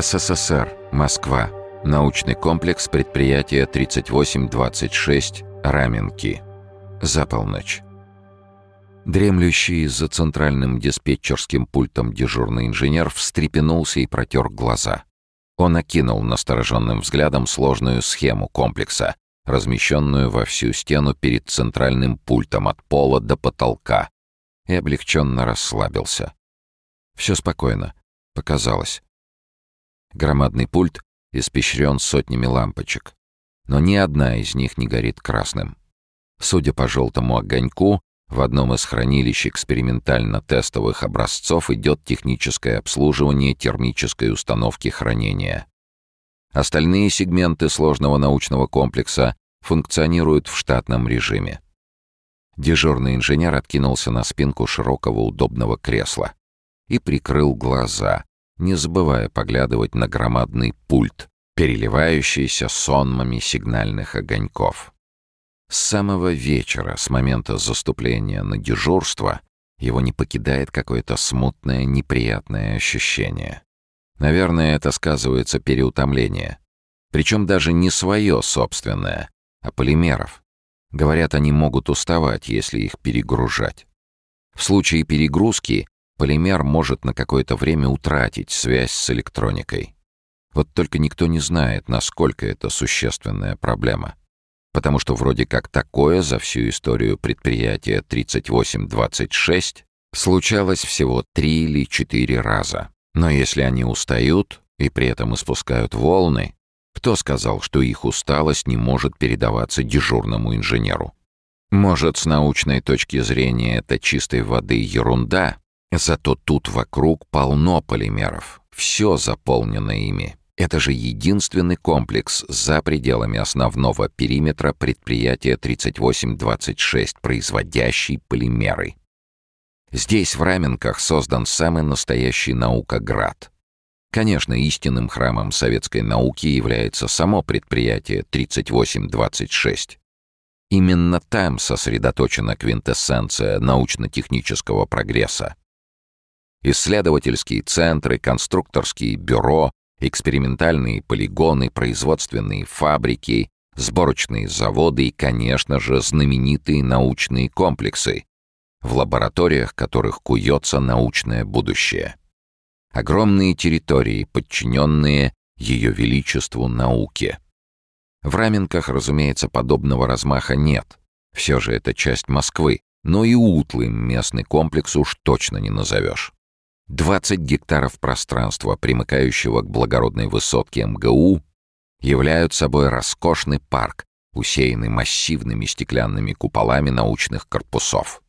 СССР. Москва. Научный комплекс предприятия 3826 Раменки. За полночь. Дремлющий за центральным диспетчерским пультом дежурный инженер встрепенулся и протер глаза. Он окинул настороженным взглядом сложную схему комплекса, размещенную во всю стену перед центральным пультом от пола до потолка, и облегченно расслабился. Все спокойно. Показалось. Громадный пульт испещрен сотнями лампочек, но ни одна из них не горит красным. Судя по желтому огоньку, в одном из хранилищ экспериментально-тестовых образцов идет техническое обслуживание термической установки хранения. Остальные сегменты сложного научного комплекса функционируют в штатном режиме. Дежурный инженер откинулся на спинку широкого удобного кресла и прикрыл глаза, не забывая поглядывать на громадный пульт, переливающийся сонмами сигнальных огоньков. С самого вечера, с момента заступления на дежурство, его не покидает какое-то смутное, неприятное ощущение. Наверное, это сказывается переутомление. Причем даже не свое собственное, а полимеров. Говорят, они могут уставать, если их перегружать. В случае перегрузки полимер может на какое-то время утратить связь с электроникой. Вот только никто не знает, насколько это существенная проблема. Потому что вроде как такое за всю историю предприятия 3826 случалось всего три или четыре раза. Но если они устают и при этом испускают волны, кто сказал, что их усталость не может передаваться дежурному инженеру? Может, с научной точки зрения это чистой воды ерунда, Зато тут вокруг полно полимеров. Все заполнено ими. Это же единственный комплекс за пределами основного периметра предприятия 3826, производящий полимеры. Здесь, в Раменках, создан самый настоящий наукоград. Конечно, истинным храмом советской науки является само предприятие 3826. Именно там сосредоточена квинтэссенция научно-технического прогресса. Исследовательские центры, конструкторские бюро, экспериментальные полигоны, производственные фабрики, сборочные заводы и, конечно же, знаменитые научные комплексы, в лабораториях которых куется научное будущее. Огромные территории, подчиненные Ее Величеству науке. В Раменках, разумеется, подобного размаха нет. Все же это часть Москвы, но и утлым местный комплекс уж точно не назовешь. 20 гектаров пространства, примыкающего к благородной высотке МГУ, являют собой роскошный парк, усеянный массивными стеклянными куполами научных корпусов.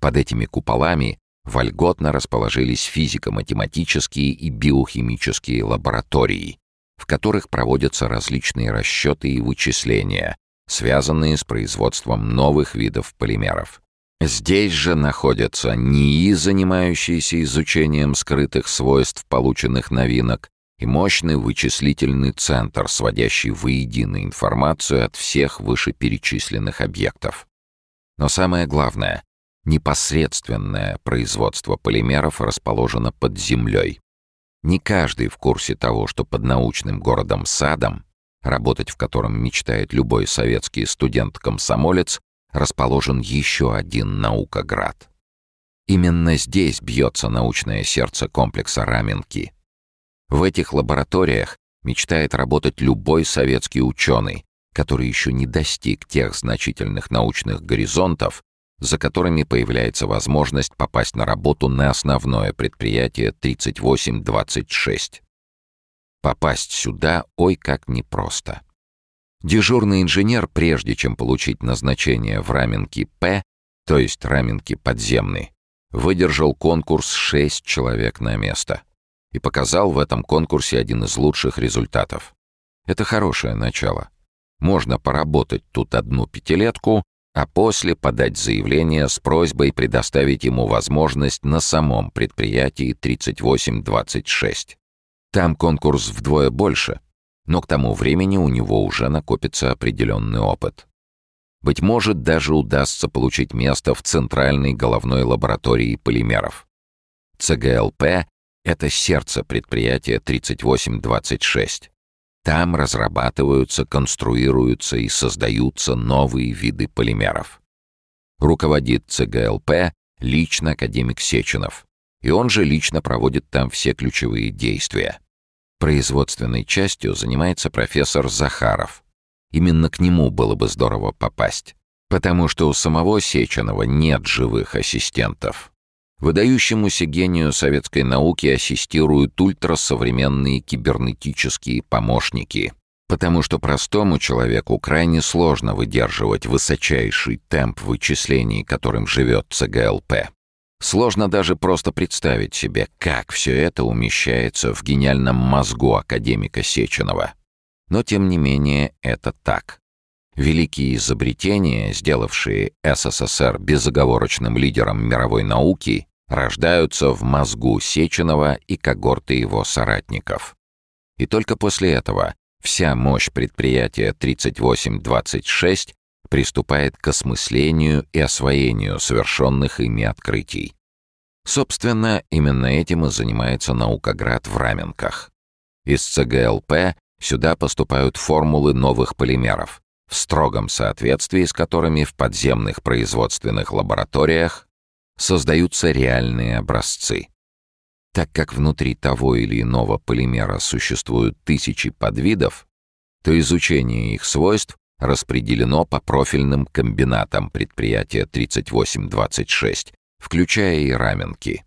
Под этими куполами вольготно расположились физико-математические и биохимические лаборатории, в которых проводятся различные расчеты и вычисления, связанные с производством новых видов полимеров. Здесь же находятся НИИ, занимающиеся изучением скрытых свойств полученных новинок, и мощный вычислительный центр, сводящий воедино информацию от всех вышеперечисленных объектов. Но самое главное, непосредственное производство полимеров расположено под землей. Не каждый в курсе того, что под научным городом-садом, работать в котором мечтает любой советский студент-комсомолец, расположен еще один наукоград. Именно здесь бьется научное сердце комплекса Раменки. В этих лабораториях мечтает работать любой советский ученый, который еще не достиг тех значительных научных горизонтов, за которыми появляется возможность попасть на работу на основное предприятие 3826. Попасть сюда ой как непросто. Дежурный инженер, прежде чем получить назначение в раменке П, то есть раменке подземный, выдержал конкурс шесть человек на место и показал в этом конкурсе один из лучших результатов. Это хорошее начало. Можно поработать тут одну пятилетку, а после подать заявление с просьбой предоставить ему возможность на самом предприятии 3826. Там конкурс вдвое больше — но к тому времени у него уже накопится определенный опыт. Быть может, даже удастся получить место в Центральной головной лаборатории полимеров. ЦГЛП Это сердце предприятия 3826. Там разрабатываются, конструируются и создаются новые виды полимеров. Руководит ЦГЛП лично академик Сеченов, и он же лично проводит там все ключевые действия. Производственной частью занимается профессор Захаров. Именно к нему было бы здорово попасть, потому что у самого Сеченова нет живых ассистентов. Выдающемуся гению советской науки ассистируют ультрасовременные кибернетические помощники, потому что простому человеку крайне сложно выдерживать высочайший темп вычислений, которым живет ЦГЛП. Сложно даже просто представить себе, как все это умещается в гениальном мозгу академика Сеченова. Но тем не менее это так. Великие изобретения, сделавшие СССР безоговорочным лидером мировой науки, рождаются в мозгу Сеченова и когорты его соратников. И только после этого вся мощь предприятия 3826 приступает к осмыслению и освоению совершенных ими открытий. Собственно, именно этим и занимается наукоград в Раменках. Из ЦГЛП сюда поступают формулы новых полимеров, в строгом соответствии с которыми в подземных производственных лабораториях создаются реальные образцы. Так как внутри того или иного полимера существуют тысячи подвидов, то изучение их свойств распределено по профильным комбинатам предприятия 3826, включая и раменки.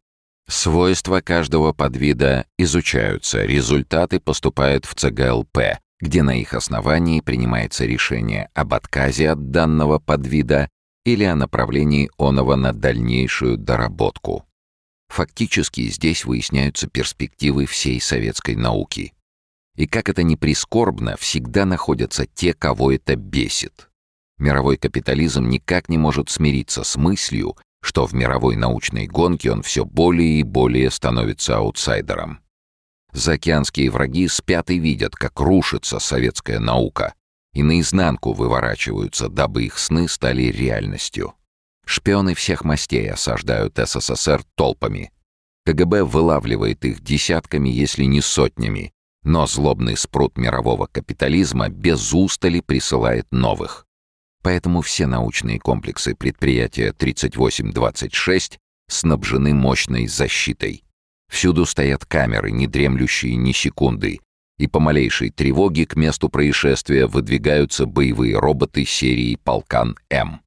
Свойства каждого подвида изучаются, результаты поступают в ЦГЛП, где на их основании принимается решение об отказе от данного подвида или о направлении оного на дальнейшую доработку. Фактически здесь выясняются перспективы всей советской науки. И как это ни прискорбно, всегда находятся те, кого это бесит. Мировой капитализм никак не может смириться с мыслью, что в мировой научной гонке он все более и более становится аутсайдером. Заокеанские враги спят и видят, как рушится советская наука, и наизнанку выворачиваются, дабы их сны стали реальностью. Шпионы всех мастей осаждают СССР толпами. КГБ вылавливает их десятками, если не сотнями, но злобный спрут мирового капитализма без устали присылает новых. Поэтому все научные комплексы предприятия 3826 снабжены мощной защитой. Всюду стоят камеры, не дремлющие ни секунды, и по малейшей тревоге к месту происшествия выдвигаются боевые роботы серии «Полкан-М».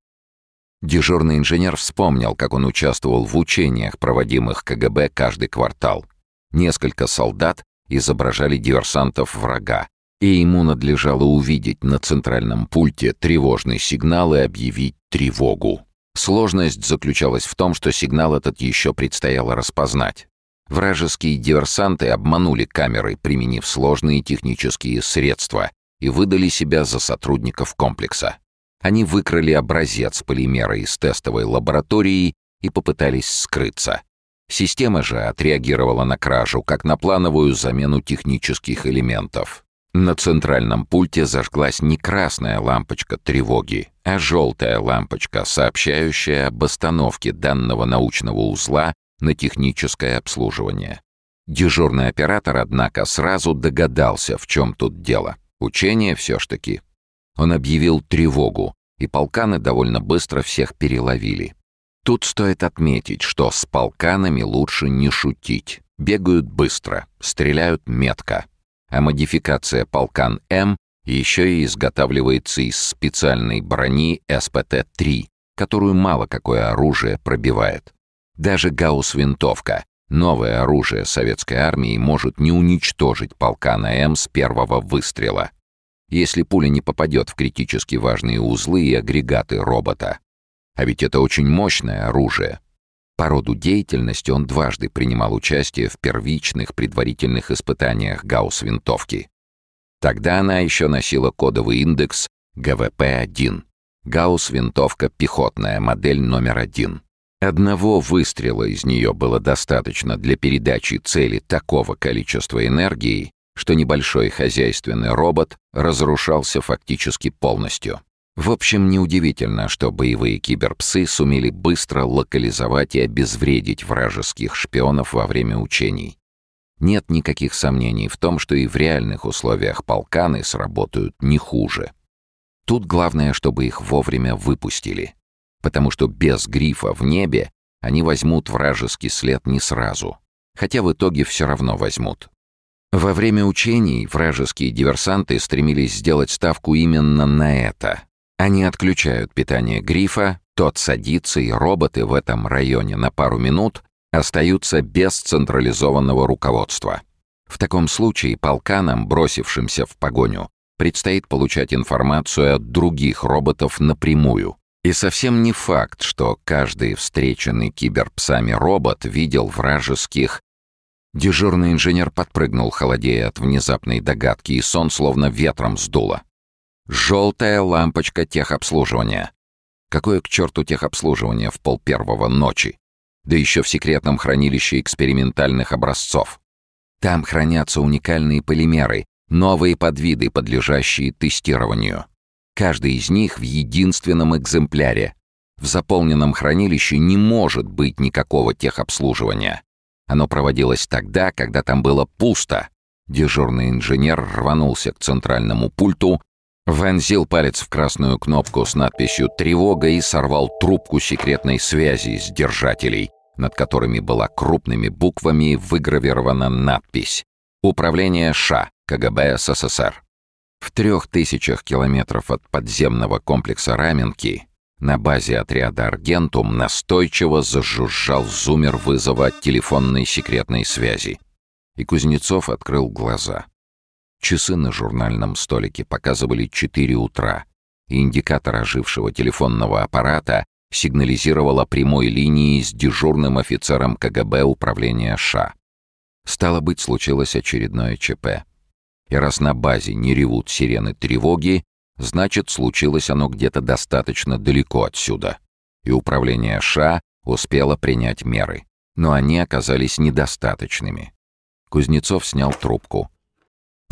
Дежурный инженер вспомнил, как он участвовал в учениях, проводимых КГБ каждый квартал. Несколько солдат изображали диверсантов врага, и ему надлежало увидеть на центральном пульте тревожный сигнал и объявить тревогу. Сложность заключалась в том, что сигнал этот еще предстояло распознать. Вражеские диверсанты обманули камеры, применив сложные технические средства, и выдали себя за сотрудников комплекса. Они выкрали образец полимера из тестовой лаборатории и попытались скрыться. Система же отреагировала на кражу как на плановую замену технических элементов. На центральном пульте зажглась не красная лампочка тревоги, а желтая лампочка, сообщающая об остановке данного научного узла на техническое обслуживание. Дежурный оператор, однако, сразу догадался, в чем тут дело. Учение все ж таки. Он объявил тревогу, и полканы довольно быстро всех переловили. Тут стоит отметить, что с полканами лучше не шутить. Бегают быстро, стреляют метко. А модификация полкан-М еще и изготавливается из специальной брони СПТ-3, которую мало какое оружие пробивает. Даже гаусс-винтовка, новое оружие советской армии, может не уничтожить полка на М с первого выстрела, если пуля не попадет в критически важные узлы и агрегаты робота. А ведь это очень мощное оружие. По роду деятельности он дважды принимал участие в первичных предварительных испытаниях гаусс-винтовки. Тогда она еще носила кодовый индекс ГВП-1. Гаусс-винтовка пехотная, модель номер один. Одного выстрела из нее было достаточно для передачи цели такого количества энергии, что небольшой хозяйственный робот разрушался фактически полностью. В общем, неудивительно, что боевые киберпсы сумели быстро локализовать и обезвредить вражеских шпионов во время учений. Нет никаких сомнений в том, что и в реальных условиях полканы сработают не хуже. Тут главное, чтобы их вовремя выпустили, потому что без грифа в небе они возьмут вражеский след не сразу, хотя в итоге все равно возьмут. Во время учений вражеские диверсанты стремились сделать ставку именно на это. Они отключают питание грифа, тот садится, и роботы в этом районе на пару минут остаются без централизованного руководства. В таком случае полканам, бросившимся в погоню, предстоит получать информацию от других роботов напрямую. И совсем не факт, что каждый встреченный киберпсами робот видел вражеских Дежурный инженер подпрыгнул, холодея от внезапной догадки, и сон словно ветром сдуло. «Желтая лампочка техобслуживания». Какое к черту техобслуживание в пол первого ночи? Да еще в секретном хранилище экспериментальных образцов. Там хранятся уникальные полимеры, новые подвиды, подлежащие тестированию. Каждый из них в единственном экземпляре. В заполненном хранилище не может быть никакого техобслуживания. Оно проводилось тогда, когда там было пусто. Дежурный инженер рванулся к центральному пульту, вонзил палец в красную кнопку с надписью «Тревога» и сорвал трубку секретной связи с держателей, над которыми была крупными буквами выгравирована надпись «Управление ША КГБ СССР». В трех тысячах километров от подземного комплекса Раменки на базе отряда «Аргентум» настойчиво зажужжал зумер вызова телефонной секретной связи. И Кузнецов открыл глаза. Часы на журнальном столике показывали 4 утра, и индикатор ожившего телефонного аппарата сигнализировал о прямой линии с дежурным офицером КГБ управления ША. Стало быть, случилось очередное ЧП. И раз на базе не ревут сирены тревоги, Значит, случилось оно где-то достаточно далеко отсюда. И управление ША успело принять меры. Но они оказались недостаточными. Кузнецов снял трубку.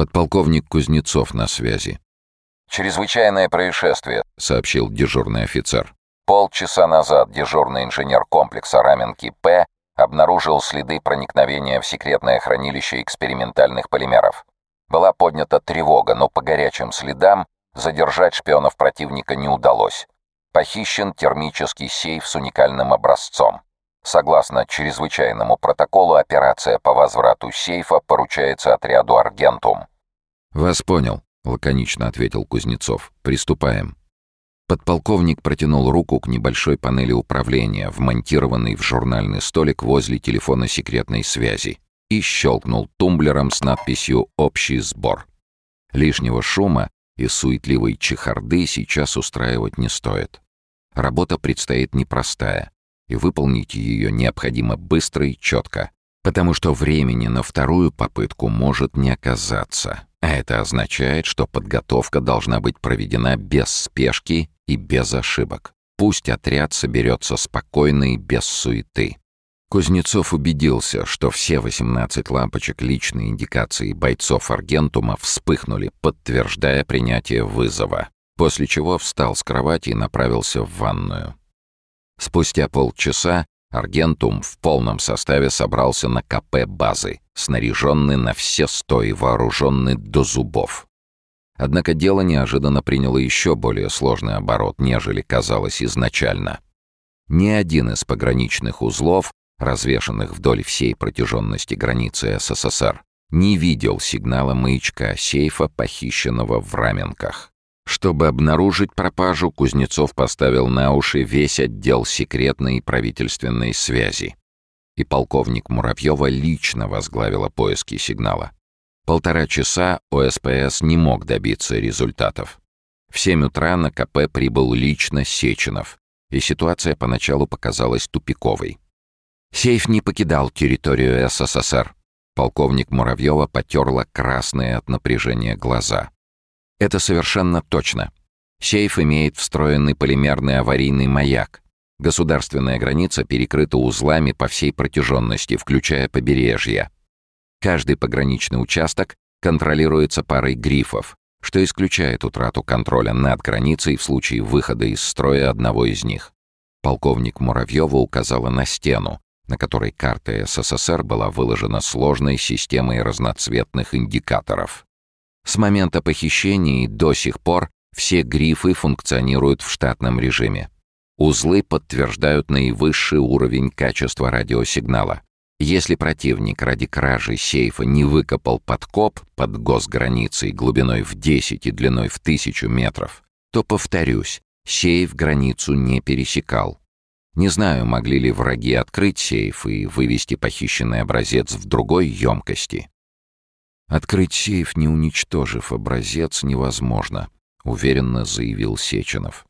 Подполковник Кузнецов на связи. «Чрезвычайное происшествие», — сообщил дежурный офицер. Полчаса назад дежурный инженер комплекса Раменки П обнаружил следы проникновения в секретное хранилище экспериментальных полимеров. Была поднята тревога, но по горячим следам Задержать шпионов противника не удалось. Похищен термический сейф с уникальным образцом. Согласно чрезвычайному протоколу, операция по возврату сейфа поручается отряду «Аргентум». «Вас понял», — лаконично ответил Кузнецов. «Приступаем». Подполковник протянул руку к небольшой панели управления, вмонтированной в журнальный столик возле телефона секретной связи, и щелкнул тумблером с надписью «Общий сбор». Лишнего шума и суетливой чехарды сейчас устраивать не стоит. Работа предстоит непростая, и выполнить ее необходимо быстро и четко, потому что времени на вторую попытку может не оказаться. А это означает, что подготовка должна быть проведена без спешки и без ошибок. Пусть отряд соберется спокойно и без суеты. Кузнецов убедился, что все 18 лампочек личной индикации бойцов Аргентума вспыхнули, подтверждая принятие вызова, после чего встал с кровати и направился в ванную. Спустя полчаса Аргентум в полном составе собрался на КП базы, снаряженный на все сто и вооруженный до зубов. Однако дело неожиданно приняло еще более сложный оборот, нежели казалось изначально. Ни один из пограничных узлов развешанных вдоль всей протяженности границы СССР, не видел сигнала маячка сейфа, похищенного в Раменках. Чтобы обнаружить пропажу, Кузнецов поставил на уши весь отдел секретной и правительственной связи. И полковник Муравьева лично возглавила поиски сигнала. Полтора часа ОСПС не мог добиться результатов. В 7 утра на КП прибыл лично Сеченов, и ситуация поначалу показалась тупиковой. Сейф не покидал территорию СССР. Полковник Муравьева потерла красные от напряжения глаза. Это совершенно точно. Сейф имеет встроенный полимерный аварийный маяк. Государственная граница перекрыта узлами по всей протяженности, включая побережье. Каждый пограничный участок контролируется парой грифов, что исключает утрату контроля над границей в случае выхода из строя одного из них. Полковник Муравьева указала на стену, на которой карта СССР была выложена сложной системой разноцветных индикаторов. С момента похищения и до сих пор все грифы функционируют в штатном режиме. Узлы подтверждают наивысший уровень качества радиосигнала. Если противник ради кражи сейфа не выкопал подкоп под госграницей глубиной в 10 и длиной в 1000 метров, то, повторюсь, сейф границу не пересекал. Не знаю, могли ли враги открыть сейф и вывести похищенный образец в другой емкости. «Открыть сейф, не уничтожив образец, невозможно», — уверенно заявил Сеченов.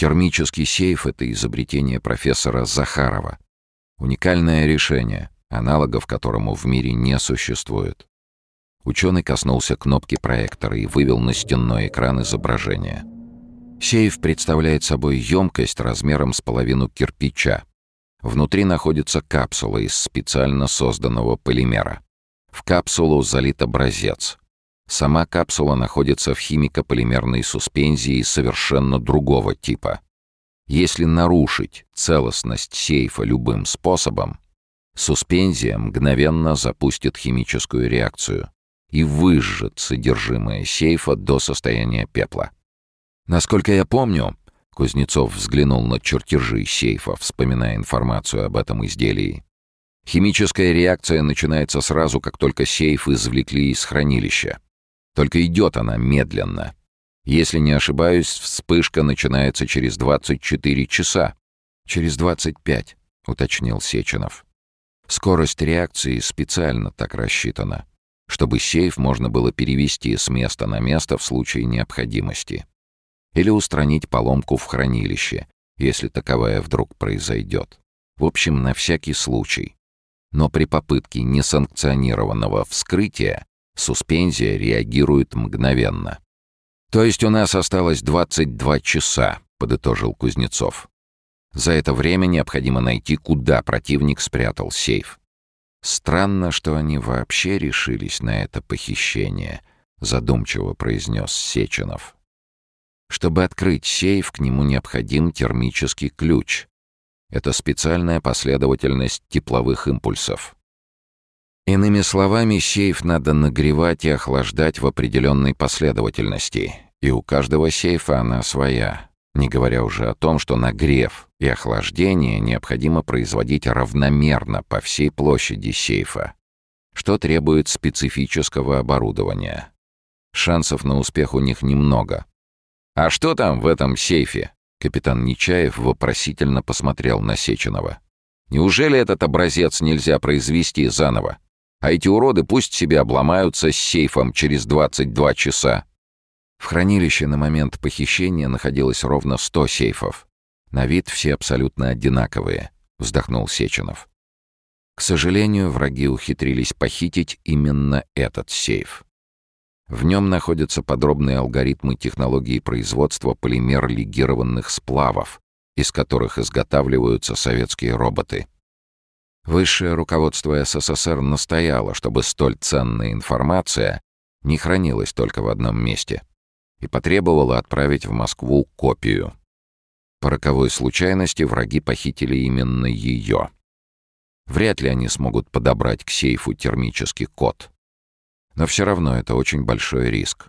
Термический сейф — это изобретение профессора Захарова. Уникальное решение, аналогов которому в мире не существует. Ученый коснулся кнопки проектора и вывел на стенной экран изображение. Сейф представляет собой емкость размером с половину кирпича. Внутри находится капсула из специально созданного полимера. В капсулу залит образец. Сама капсула находится в химико-полимерной суспензии совершенно другого типа. Если нарушить целостность сейфа любым способом, суспензия мгновенно запустит химическую реакцию и выжжет содержимое сейфа до состояния пепла. Насколько я помню, Кузнецов взглянул на чертежи сейфа, вспоминая информацию об этом изделии. Химическая реакция начинается сразу, как только сейф извлекли из хранилища. Только идет она медленно — если не ошибаюсь, вспышка начинается через 24 часа. Через 25, уточнил Сеченов. Скорость реакции специально так рассчитана, чтобы сейф можно было перевести с места на место в случае необходимости. Или устранить поломку в хранилище, если таковая вдруг произойдет. В общем, на всякий случай. Но при попытке несанкционированного вскрытия суспензия реагирует мгновенно. «То есть у нас осталось 22 часа», — подытожил Кузнецов. «За это время необходимо найти, куда противник спрятал сейф». «Странно, что они вообще решились на это похищение», — задумчиво произнес Сеченов. «Чтобы открыть сейф, к нему необходим термический ключ. Это специальная последовательность тепловых импульсов. Иными словами, сейф надо нагревать и охлаждать в определенной последовательности, и у каждого сейфа она своя, не говоря уже о том, что нагрев и охлаждение необходимо производить равномерно по всей площади сейфа, что требует специфического оборудования. Шансов на успех у них немного. «А что там в этом сейфе?» Капитан Нечаев вопросительно посмотрел на Сеченова. «Неужели этот образец нельзя произвести заново? А эти уроды пусть себе обломаются с сейфом через 22 часа. В хранилище на момент похищения находилось ровно 100 сейфов. На вид все абсолютно одинаковые, вздохнул Сеченов. К сожалению, враги ухитрились похитить именно этот сейф. В нем находятся подробные алгоритмы технологии производства полимер-легированных сплавов, из которых изготавливаются советские роботы. Высшее руководство СССР настояло, чтобы столь ценная информация не хранилась только в одном месте, и потребовало отправить в Москву копию. По роковой случайности враги похитили именно ее. Вряд ли они смогут подобрать к сейфу термический код. Но все равно это очень большой риск.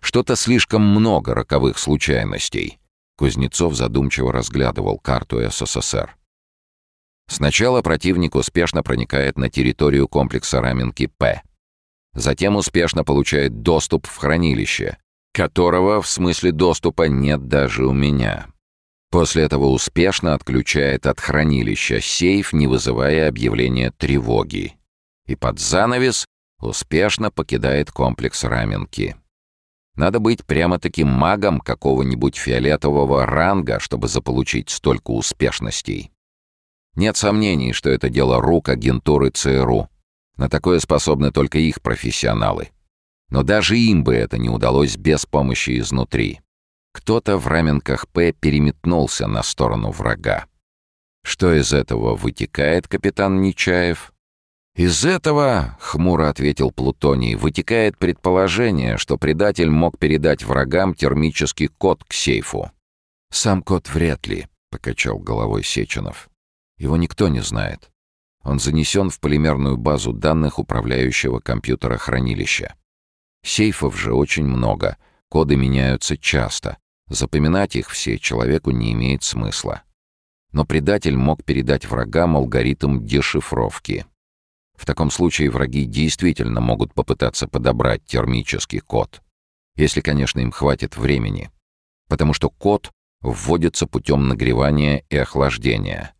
Что-то слишком много роковых случайностей. Кузнецов задумчиво разглядывал карту СССР. Сначала противник успешно проникает на территорию комплекса Раменки-П. Затем успешно получает доступ в хранилище, которого в смысле доступа нет даже у меня. После этого успешно отключает от хранилища сейф, не вызывая объявления тревоги. И под занавес успешно покидает комплекс Раменки. Надо быть прямо-таки магом какого-нибудь фиолетового ранга, чтобы заполучить столько успешностей. Нет сомнений, что это дело рук агентуры ЦРУ. На такое способны только их профессионалы. Но даже им бы это не удалось без помощи изнутри. Кто-то в раменках П переметнулся на сторону врага. Что из этого вытекает, капитан Нечаев? «Из этого, — хмуро ответил Плутоний, — вытекает предположение, что предатель мог передать врагам термический код к сейфу». «Сам код вряд ли», — покачал головой Сеченов. Его никто не знает. Он занесен в полимерную базу данных управляющего компьютера хранилища. Сейфов же очень много, коды меняются часто. Запоминать их все человеку не имеет смысла. Но предатель мог передать врагам алгоритм дешифровки. В таком случае враги действительно могут попытаться подобрать термический код. Если, конечно, им хватит времени. Потому что код вводится путем нагревания и охлаждения.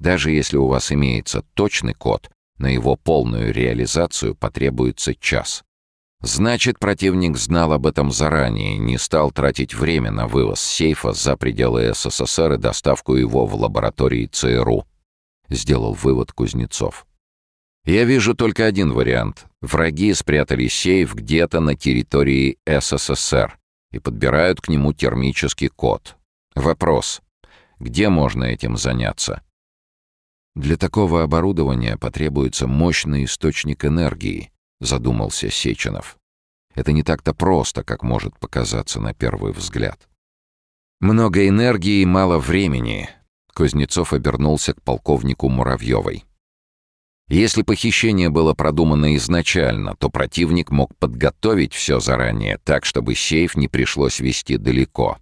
Даже если у вас имеется точный код, на его полную реализацию потребуется час. Значит, противник знал об этом заранее и не стал тратить время на вывоз сейфа за пределы СССР и доставку его в лаборатории ЦРУ. Сделал вывод Кузнецов. Я вижу только один вариант. Враги спрятали сейф где-то на территории СССР и подбирают к нему термический код. Вопрос. Где можно этим заняться? Для такого оборудования потребуется мощный источник энергии, задумался Сеченов. Это не так-то просто, как может показаться на первый взгляд. Много энергии и мало времени. Кузнецов обернулся к полковнику Муравьевой. Если похищение было продумано изначально, то противник мог подготовить все заранее так, чтобы сейф не пришлось вести далеко.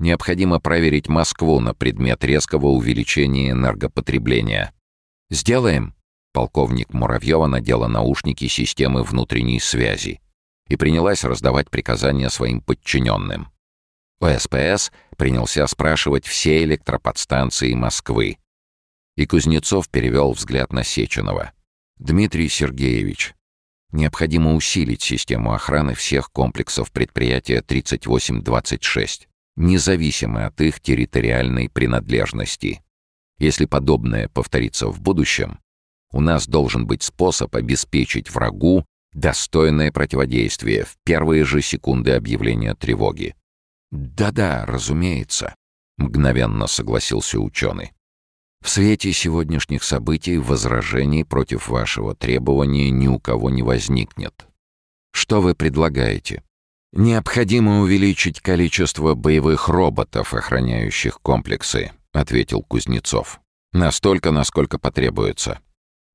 Необходимо проверить Москву на предмет резкого увеличения энергопотребления. «Сделаем!» Полковник Муравьева надела наушники системы внутренней связи и принялась раздавать приказания своим подчиненным. ОСПС принялся спрашивать все электроподстанции Москвы. И Кузнецов перевел взгляд на Сеченова. «Дмитрий Сергеевич, необходимо усилить систему охраны всех комплексов предприятия 3826, независимо от их территориальной принадлежности. Если подобное повторится в будущем, у нас должен быть способ обеспечить врагу достойное противодействие в первые же секунды объявления тревоги. «Да-да, разумеется», — мгновенно согласился ученый. «В свете сегодняшних событий возражений против вашего требования ни у кого не возникнет. Что вы предлагаете?» «Необходимо увеличить количество боевых роботов, охраняющих комплексы», — ответил Кузнецов. «Настолько, насколько потребуется.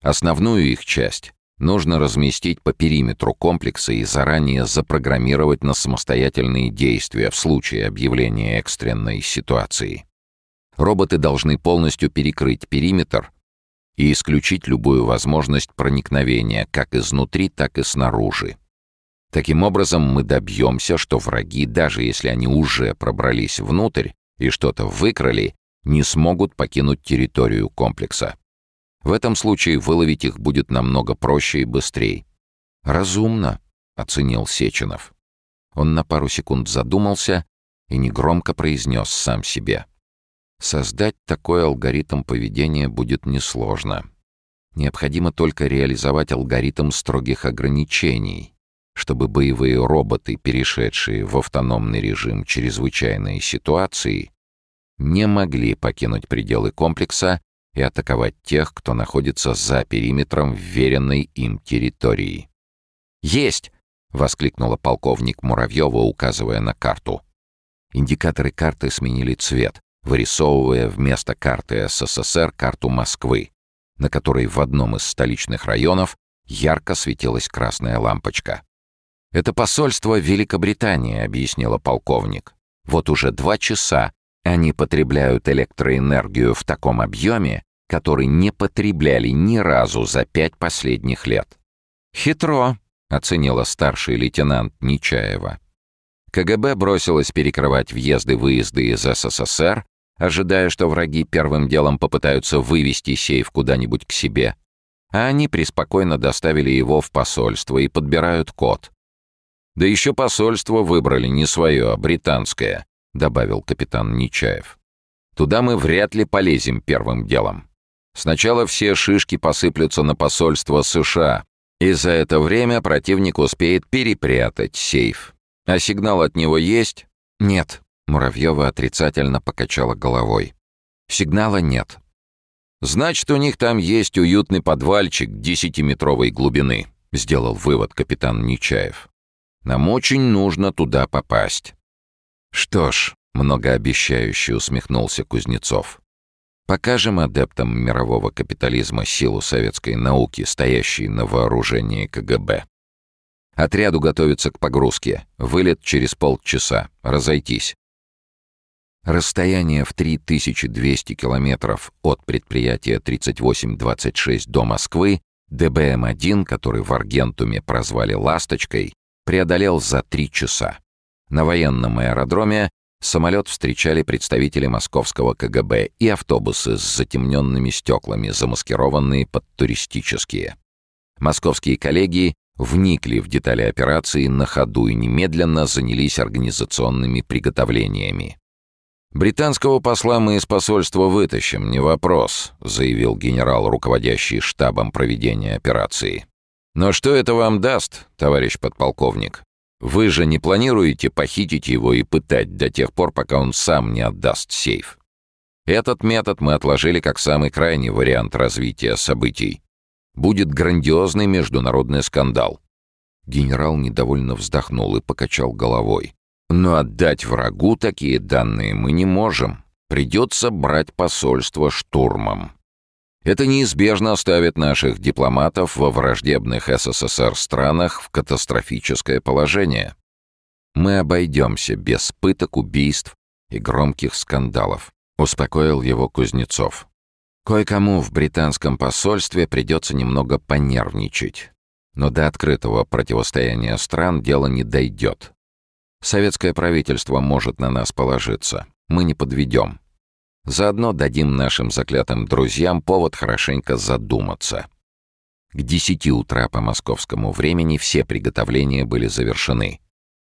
Основную их часть нужно разместить по периметру комплекса и заранее запрограммировать на самостоятельные действия в случае объявления экстренной ситуации. Роботы должны полностью перекрыть периметр и исключить любую возможность проникновения как изнутри, так и снаружи. Таким образом, мы добьемся, что враги, даже если они уже пробрались внутрь и что-то выкрали, не смогут покинуть территорию комплекса. В этом случае выловить их будет намного проще и быстрее. «Разумно», — оценил Сеченов. Он на пару секунд задумался и негромко произнес сам себе. «Создать такой алгоритм поведения будет несложно. Необходимо только реализовать алгоритм строгих ограничений, чтобы боевые роботы, перешедшие в автономный режим чрезвычайной ситуации, не могли покинуть пределы комплекса и атаковать тех, кто находится за периметром вверенной им территории. «Есть!» — воскликнула полковник Муравьева, указывая на карту. Индикаторы карты сменили цвет, вырисовывая вместо карты СССР карту Москвы, на которой в одном из столичных районов ярко светилась красная лампочка. «Это посольство Великобритании», — объяснила полковник. «Вот уже два часа они потребляют электроэнергию в таком объеме, который не потребляли ни разу за пять последних лет. «Хитро», — оценила старший лейтенант Нечаева. КГБ бросилось перекрывать въезды-выезды из СССР, ожидая, что враги первым делом попытаются вывести сейф куда-нибудь к себе, а они преспокойно доставили его в посольство и подбирают код. Да еще посольство выбрали не свое, а британское, добавил капитан Нечаев. «Туда мы вряд ли полезем первым делом. Сначала все шишки посыплются на посольство США, и за это время противник успеет перепрятать сейф. А сигнал от него есть? Нет. Муравьева отрицательно покачала головой. Сигнала нет. Значит, у них там есть уютный подвальчик десятиметровой глубины, сделал вывод капитан Нечаев. Нам очень нужно туда попасть. «Что ж», — многообещающе усмехнулся Кузнецов, Покажем адептам мирового капитализма силу советской науки, стоящей на вооружении КГБ. Отряду готовиться к погрузке. Вылет через полчаса. Разойтись. Расстояние в 3200 километров от предприятия 3826 до Москвы ДБМ-1, который в Аргентуме прозвали «Ласточкой», преодолел за три часа. На военном аэродроме самолет встречали представители московского КГБ и автобусы с затемненными стеклами, замаскированные под туристические. Московские коллеги вникли в детали операции на ходу и немедленно занялись организационными приготовлениями. «Британского посла мы из посольства вытащим, не вопрос», заявил генерал, руководящий штабом проведения операции. «Но что это вам даст, товарищ подполковник? Вы же не планируете похитить его и пытать до тех пор, пока он сам не отдаст сейф? Этот метод мы отложили как самый крайний вариант развития событий. Будет грандиозный международный скандал». Генерал недовольно вздохнул и покачал головой. Но отдать врагу такие данные мы не можем. Придется брать посольство штурмом. Это неизбежно оставит наших дипломатов во враждебных СССР странах в катастрофическое положение. Мы обойдемся без пыток, убийств и громких скандалов, успокоил его Кузнецов. Кое-кому в британском посольстве придется немного понервничать. Но до открытого противостояния стран дело не дойдет. Советское правительство может на нас положиться. Мы не подведем. Заодно дадим нашим заклятым друзьям повод хорошенько задуматься. К десяти утра по московскому времени все приготовления были завершены,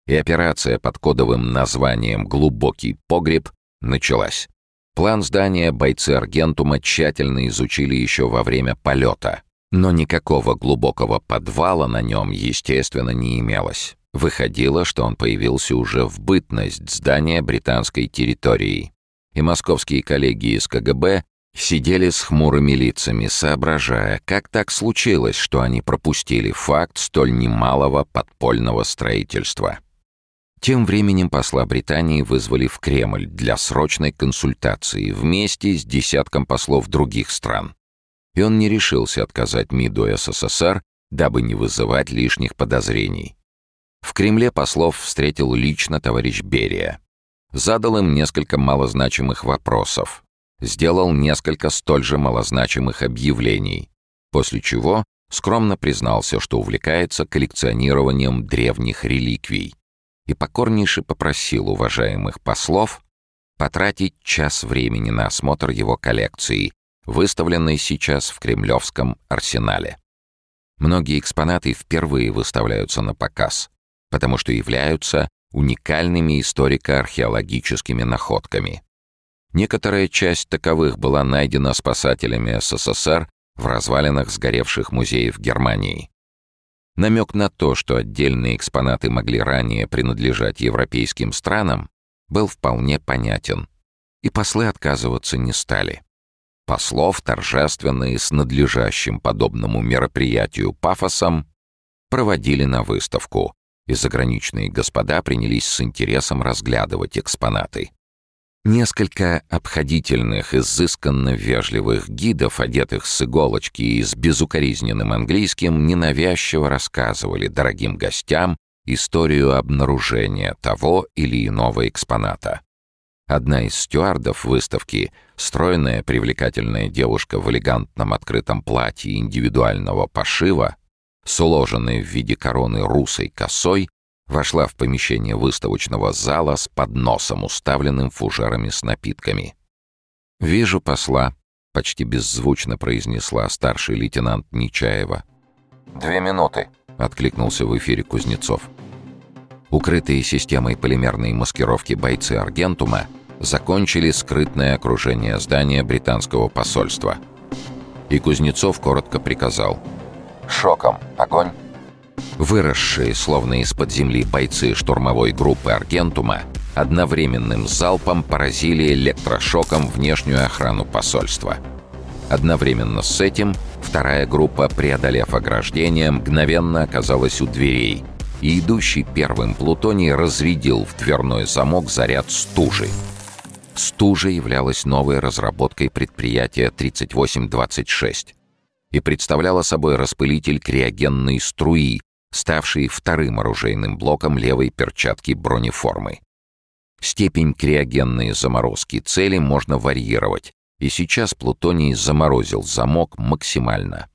и операция под кодовым названием «Глубокий погреб» началась. План здания бойцы Аргентума тщательно изучили еще во время полета, но никакого глубокого подвала на нем, естественно, не имелось. Выходило, что он появился уже в бытность здания британской территории. И московские коллеги из КГБ сидели с хмурыми лицами, соображая, как так случилось, что они пропустили факт столь немалого подпольного строительства. Тем временем посла Британии вызвали в Кремль для срочной консультации вместе с десятком послов других стран. И он не решился отказать МИДу СССР, дабы не вызывать лишних подозрений. В Кремле послов встретил лично товарищ Берия. Задал им несколько малозначимых вопросов. Сделал несколько столь же малозначимых объявлений. После чего скромно признался, что увлекается коллекционированием древних реликвий. И покорнейше попросил уважаемых послов потратить час времени на осмотр его коллекции, выставленной сейчас в Кремлевском арсенале. Многие экспонаты впервые выставляются на показ потому что являются уникальными историко-археологическими находками. Некоторая часть таковых была найдена спасателями СССР в развалинах сгоревших музеев Германии. Намек на то, что отдельные экспонаты могли ранее принадлежать европейским странам, был вполне понятен, и послы отказываться не стали. Послов торжественно и с надлежащим подобному мероприятию пафосом проводили на выставку, и заграничные господа принялись с интересом разглядывать экспонаты. Несколько обходительных, изысканно вежливых гидов, одетых с иголочки и с безукоризненным английским, ненавязчиво рассказывали дорогим гостям историю обнаружения того или иного экспоната. Одна из стюардов выставки, стройная привлекательная девушка в элегантном открытом платье индивидуального пошива, с уложенной в виде короны русой косой, вошла в помещение выставочного зала с подносом, уставленным фужерами с напитками. «Вижу посла», — почти беззвучно произнесла старший лейтенант Нечаева. «Две минуты», — откликнулся в эфире Кузнецов. Укрытые системой полимерной маскировки бойцы Аргентума закончили скрытное окружение здания британского посольства. И Кузнецов коротко приказал — Шоком. Огонь. Выросшие, словно из-под земли, бойцы штурмовой группы Аргентума одновременным залпом поразили электрошоком внешнюю охрану посольства. Одновременно с этим вторая группа, преодолев ограждение, мгновенно оказалась у дверей, и идущий первым Плутоний разрядил в дверной замок заряд стужи. Стужа являлась новой разработкой предприятия 3826 и представляла собой распылитель криогенной струи, ставший вторым оружейным блоком левой перчатки бронеформы. Степень криогенной заморозки цели можно варьировать, и сейчас Плутоний заморозил замок максимально.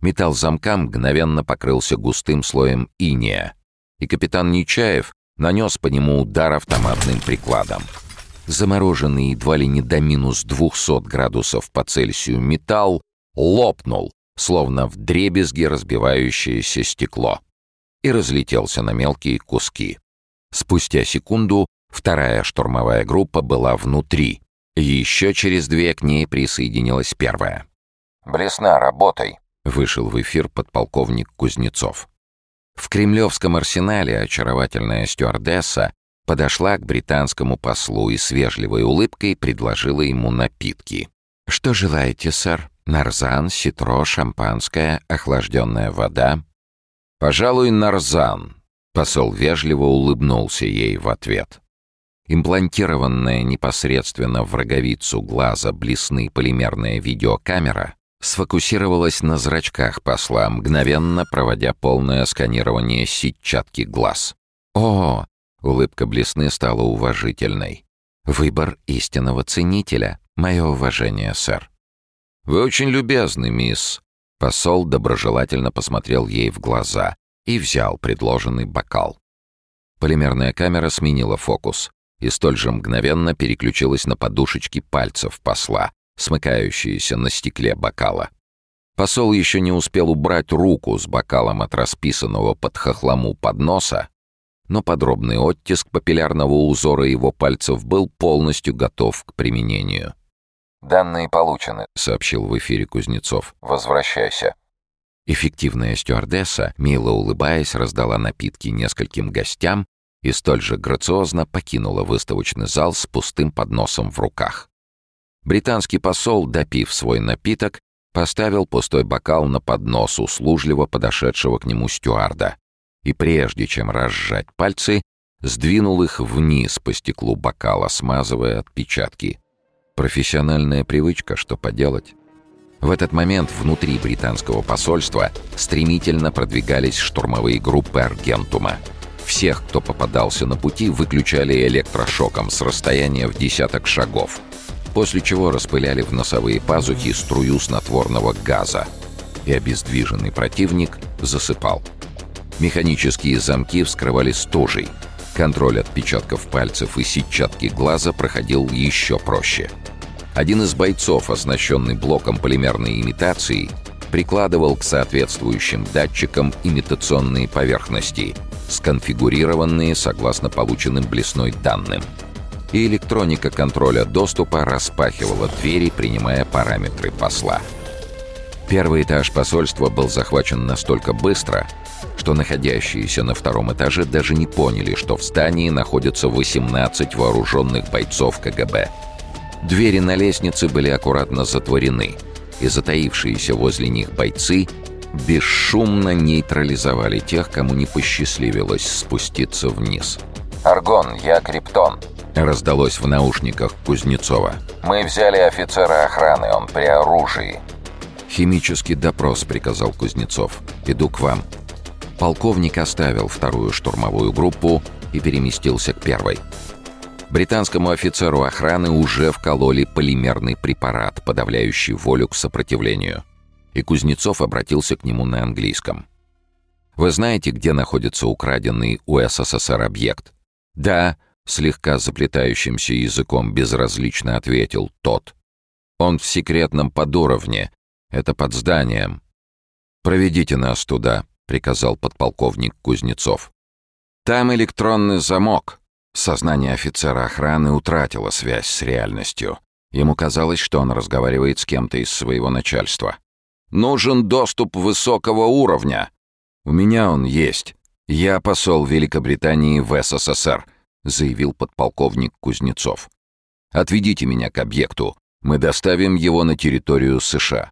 Металл замка мгновенно покрылся густым слоем иния, и капитан Нечаев нанес по нему удар автоматным прикладом. Замороженный едва ли не до минус 200 градусов по Цельсию металл лопнул, словно в дребезги разбивающееся стекло, и разлетелся на мелкие куски. Спустя секунду вторая штурмовая группа была внутри, еще через две к ней присоединилась первая. «Блесна, работай!» — вышел в эфир подполковник Кузнецов. В кремлевском арсенале очаровательная стюардесса подошла к британскому послу и с вежливой улыбкой предложила ему напитки. «Что желаете, сэр? Нарзан, ситро, шампанское, охлажденная вода?» «Пожалуй, нарзан», — посол вежливо улыбнулся ей в ответ. Имплантированная непосредственно в роговицу глаза блесны полимерная видеокамера сфокусировалась на зрачках посла, мгновенно проводя полное сканирование сетчатки глаз. «О!» — улыбка блесны стала уважительной. «Выбор истинного ценителя. Мое уважение, сэр». «Вы очень любезны, мисс». Посол доброжелательно посмотрел ей в глаза и взял предложенный бокал. Полимерная камера сменила фокус и столь же мгновенно переключилась на подушечки пальцев посла, смыкающиеся на стекле бокала. Посол еще не успел убрать руку с бокалом от расписанного под хохлому подноса, но подробный оттиск папиллярного узора его пальцев был полностью готов к применению. «Данные получены», — сообщил в эфире Кузнецов. «Возвращайся». Эффективная стюардесса, мило улыбаясь, раздала напитки нескольким гостям и столь же грациозно покинула выставочный зал с пустым подносом в руках. Британский посол, допив свой напиток, поставил пустой бокал на поднос услужливо подошедшего к нему стюарда и прежде чем разжать пальцы, сдвинул их вниз по стеклу бокала, смазывая отпечатки. Профессиональная привычка, что поделать. В этот момент внутри британского посольства стремительно продвигались штурмовые группы Аргентума — всех, кто попадался на пути, выключали электрошоком с расстояния в десяток шагов, после чего распыляли в носовые пазухи струю снотворного газа, и обездвиженный противник засыпал. Механические замки вскрывали стужей. Контроль отпечатков пальцев и сетчатки глаза проходил еще проще. Один из бойцов, оснащенный блоком полимерной имитации, прикладывал к соответствующим датчикам имитационные поверхности — сконфигурированные согласно полученным блесной данным. И электроника контроля доступа распахивала двери, принимая параметры посла. Первый этаж посольства был захвачен настолько быстро, что находящиеся на втором этаже даже не поняли, что в здании находятся 18 вооруженных бойцов КГБ. Двери на лестнице были аккуратно затворены, и затаившиеся возле них бойцы бесшумно нейтрализовали тех, кому не посчастливилось спуститься вниз. «Аргон, я Криптон», — раздалось в наушниках Кузнецова. «Мы взяли офицера охраны, он при оружии». «Химический допрос», — приказал Кузнецов. «Иду к вам». Полковник оставил вторую штурмовую группу и переместился к первой. Британскому офицеру охраны уже вкололи полимерный препарат, подавляющий волю к сопротивлению и Кузнецов обратился к нему на английском. «Вы знаете, где находится украденный у СССР объект?» «Да», — слегка заплетающимся языком безразлично ответил тот. «Он в секретном подуровне. Это под зданием». «Проведите нас туда», — приказал подполковник Кузнецов. «Там электронный замок». Сознание офицера охраны утратило связь с реальностью. Ему казалось, что он разговаривает с кем-то из своего начальства. Нужен доступ высокого уровня. У меня он есть. Я посол Великобритании в СССР, заявил подполковник Кузнецов. Отведите меня к объекту. Мы доставим его на территорию США.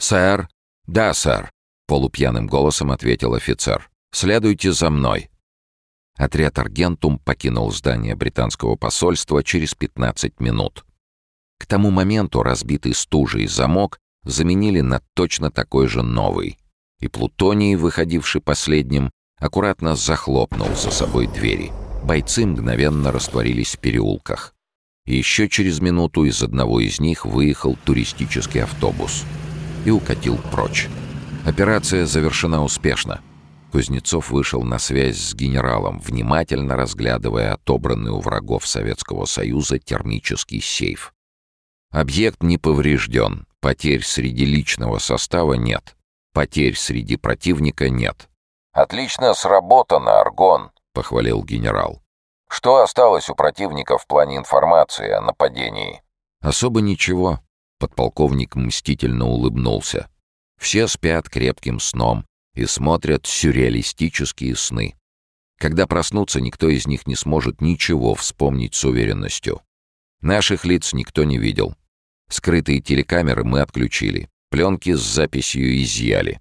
Сэр? Да, сэр, полупьяным голосом ответил офицер. Следуйте за мной. Отряд «Аргентум» покинул здание британского посольства через 15 минут. К тому моменту разбитый стужей замок заменили на точно такой же новый, и Плутоний, выходивший последним, аккуратно захлопнул за собой двери. Бойцы мгновенно растворились в переулках. Еще через минуту из одного из них выехал туристический автобус и укатил прочь. Операция завершена успешно. Кузнецов вышел на связь с генералом, внимательно разглядывая отобранный у врагов Советского Союза термический сейф. Объект не поврежден, потерь среди личного состава нет, потерь среди противника нет. «Отлично сработано, Аргон», — похвалил генерал. «Что осталось у противника в плане информации о нападении?» «Особо ничего», — подполковник мстительно улыбнулся. «Все спят крепким сном и смотрят сюрреалистические сны. Когда проснутся, никто из них не сможет ничего вспомнить с уверенностью. Наших лиц никто не видел. Скрытые телекамеры мы отключили, пленки с записью изъяли.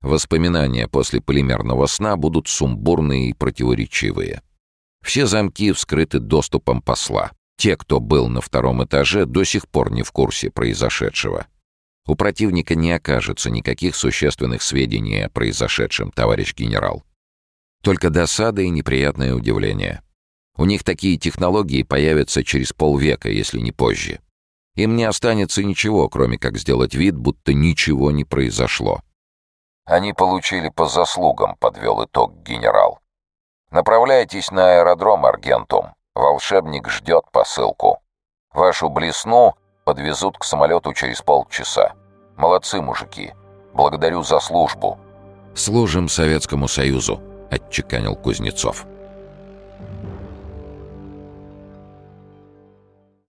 Воспоминания после полимерного сна будут сумбурные и противоречивые. Все замки вскрыты доступом посла. Те, кто был на втором этаже, до сих пор не в курсе произошедшего. У противника не окажется никаких существенных сведений о произошедшем, товарищ генерал. Только досада и неприятное удивление. У них такие технологии появятся через полвека, если не позже. Им не останется ничего, кроме как сделать вид, будто ничего не произошло. Они получили по заслугам, подвел итог генерал. Направляйтесь на аэродром Аргентум. Волшебник ждет посылку. Вашу блесну подвезут к самолету через полчаса. Молодцы, мужики. Благодарю за службу. Служим Советскому Союзу, отчеканил Кузнецов.